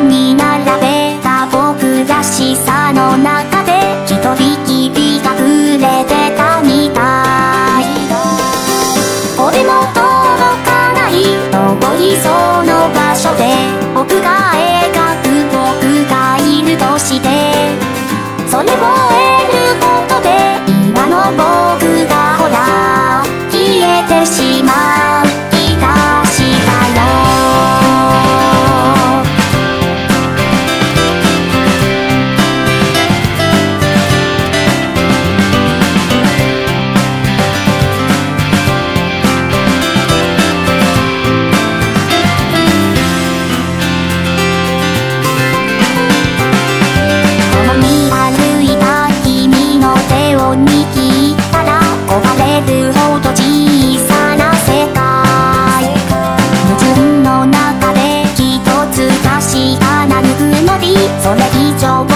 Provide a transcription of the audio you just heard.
に並べた僕らしさの中それ以上